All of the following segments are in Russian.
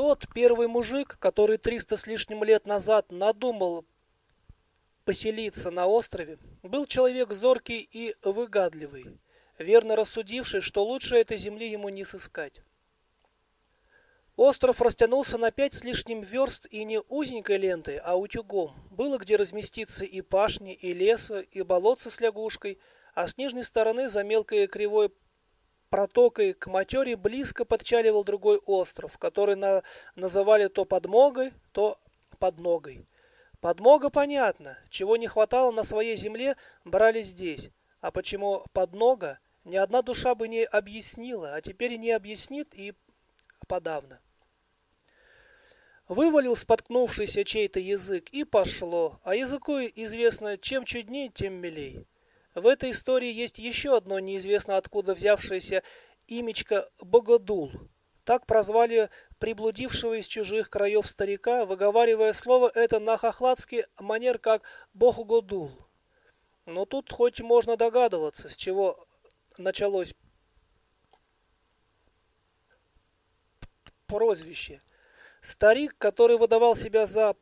Тот первый мужик, который триста с лишним лет назад надумал поселиться на острове, был человек зоркий и выгадливый, верно рассудивший, что лучше этой земли ему не сыскать. Остров растянулся на пять с лишним верст и не узенькой лентой, а утюгом. Было где разместиться и пашни, и леса, и болотца с лягушкой, а с нижней стороны за мелкой кривой протокой к матере близко подчаливал другой остров, который на... называли то подмогой, то подногой. Подмога понятно, чего не хватало на своей земле, брали здесь. А почему поднога, ни одна душа бы не объяснила, а теперь не объяснит и подавно. Вывалил споткнувшийся чей-то язык, и пошло. А языку известно, чем чуднее, тем милей. В этой истории есть еще одно неизвестно откуда взявшееся имечко Богодул. Так прозвали приблудившего из чужих краев старика, выговаривая слово это на хохладский манер как Богодул. Но тут хоть можно догадываться, с чего началось прозвище. Старик, который выдавал себя за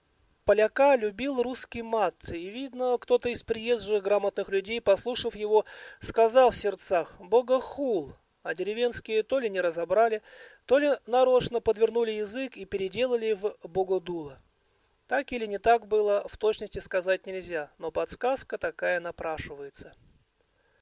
поляка, любил русский мат, и, видно, кто-то из приезжих грамотных людей, послушав его, сказал в сердцах «Богохул», а деревенские то ли не разобрали, то ли нарочно подвернули язык и переделали в «богодула». Так или не так было, в точности сказать нельзя, но подсказка такая напрашивается.